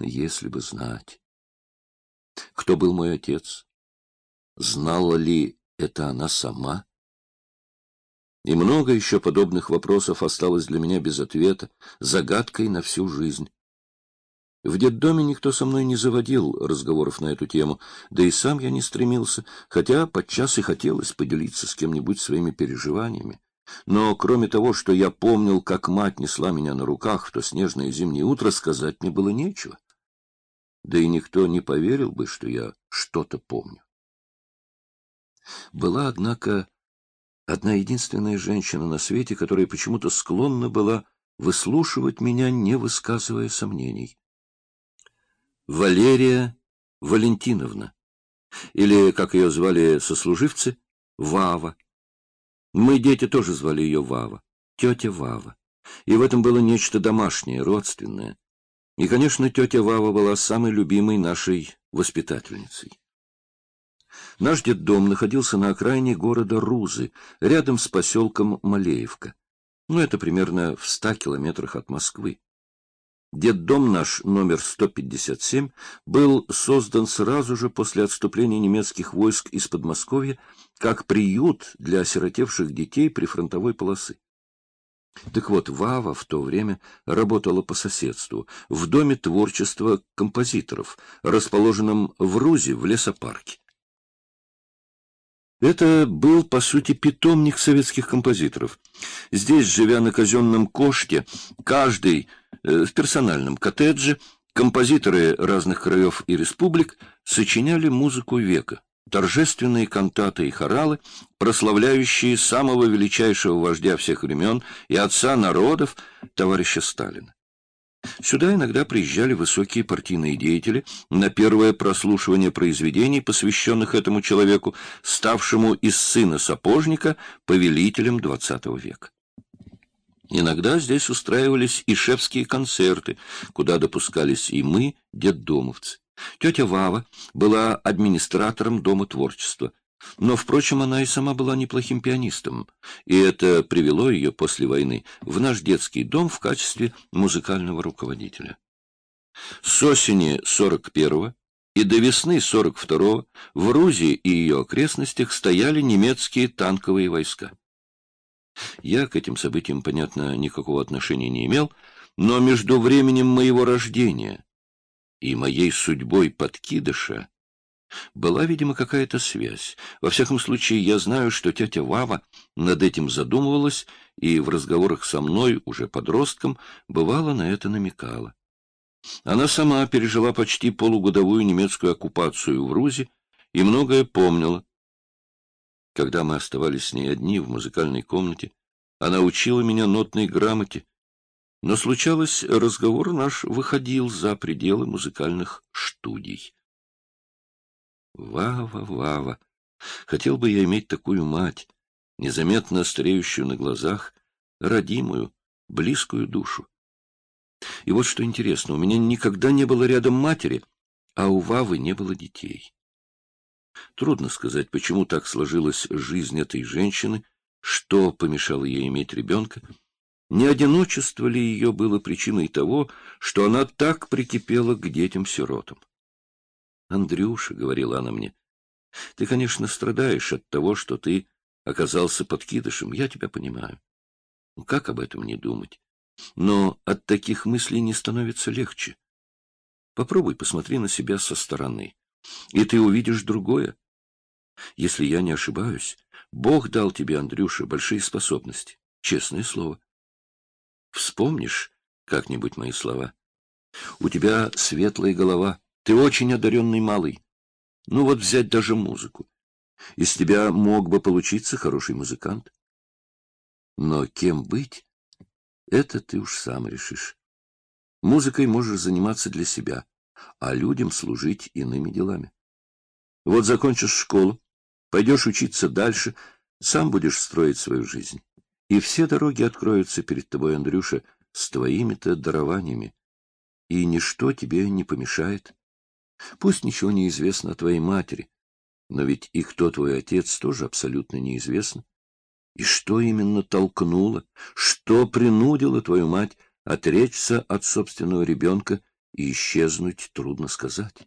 Если бы знать. Кто был мой отец? Знала ли это она сама? И много еще подобных вопросов осталось для меня без ответа, загадкой на всю жизнь. В детдоме никто со мной не заводил разговоров на эту тему, да и сам я не стремился, хотя подчас и хотелось поделиться с кем-нибудь своими переживаниями. Но кроме того, что я помнил, как мать несла меня на руках в то снежное зимнее утро, сказать мне было нечего. Да и никто не поверил бы, что я что-то помню. Была, однако, одна единственная женщина на свете, которая почему-то склонна была выслушивать меня, не высказывая сомнений. Валерия Валентиновна, или, как ее звали сослуживцы, Вава. Мы, дети, тоже звали ее Вава, тетя Вава. И в этом было нечто домашнее, родственное. И, конечно, тетя Вава была самой любимой нашей воспитательницей. Наш детдом находился на окраине города Рузы, рядом с поселком Малеевка. Ну, это примерно в ста километрах от Москвы. Детдом наш номер 157 был создан сразу же после отступления немецких войск из Подмосковья как приют для осиротевших детей при фронтовой полосы. Так вот, Вава в то время работала по соседству, в Доме творчества композиторов, расположенном в Рузе в лесопарке. Это был, по сути, питомник советских композиторов. Здесь, живя на казенном коште, каждый Э, в персональном коттедже композиторы разных краев и республик сочиняли музыку века, торжественные кантаты и хоралы, прославляющие самого величайшего вождя всех времен и отца народов, товарища Сталина. Сюда иногда приезжали высокие партийные деятели на первое прослушивание произведений, посвященных этому человеку, ставшему из сына сапожника повелителем XX века. Иногда здесь устраивались и шефские концерты, куда допускались и мы, детдомовцы. Тетя Вава была администратором Дома творчества. Но, впрочем, она и сама была неплохим пианистом, и это привело ее после войны в наш детский дом в качестве музыкального руководителя. С осени 41-го и до весны 42-го в Рузе и ее окрестностях стояли немецкие танковые войска. Я к этим событиям, понятно, никакого отношения не имел, но между временем моего рождения и моей судьбой подкидыша была, видимо, какая-то связь. Во всяком случае, я знаю, что тетя Вава над этим задумывалась и в разговорах со мной, уже подростком, бывало на это намекала. Она сама пережила почти полугодовую немецкую оккупацию в Рузе и многое помнила, когда мы оставались с ней одни в музыкальной комнате, она учила меня нотной грамоте, но случалось, разговор наш выходил за пределы музыкальных студий. Вава, Вава, хотел бы я иметь такую мать, незаметно стареющую на глазах, родимую, близкую душу. И вот что интересно, у меня никогда не было рядом матери, а у Вавы не было детей. Трудно сказать, почему так сложилась жизнь этой женщины, что помешало ей иметь ребенка. Не одиночество ли ее было причиной того, что она так прикипела к детям-сиротам? «Андрюша», — говорила она мне, — «ты, конечно, страдаешь от того, что ты оказался подкидышем, я тебя понимаю. Ну, как об этом не думать? Но от таких мыслей не становится легче. Попробуй посмотри на себя со стороны и ты увидишь другое. Если я не ошибаюсь, Бог дал тебе, Андрюша, большие способности. Честное слово. Вспомнишь как-нибудь мои слова? У тебя светлая голова, ты очень одаренный малый. Ну вот взять даже музыку. Из тебя мог бы получиться хороший музыкант. Но кем быть, это ты уж сам решишь. Музыкой можешь заниматься для себя а людям служить иными делами. Вот закончишь школу, пойдешь учиться дальше, сам будешь строить свою жизнь. И все дороги откроются перед тобой, Андрюша, с твоими-то дарованиями. И ничто тебе не помешает. Пусть ничего не известно о твоей матери, но ведь и кто твой отец, тоже абсолютно неизвестно. И что именно толкнуло, что принудило твою мать отречься от собственного ребенка и исчезнуть трудно сказать.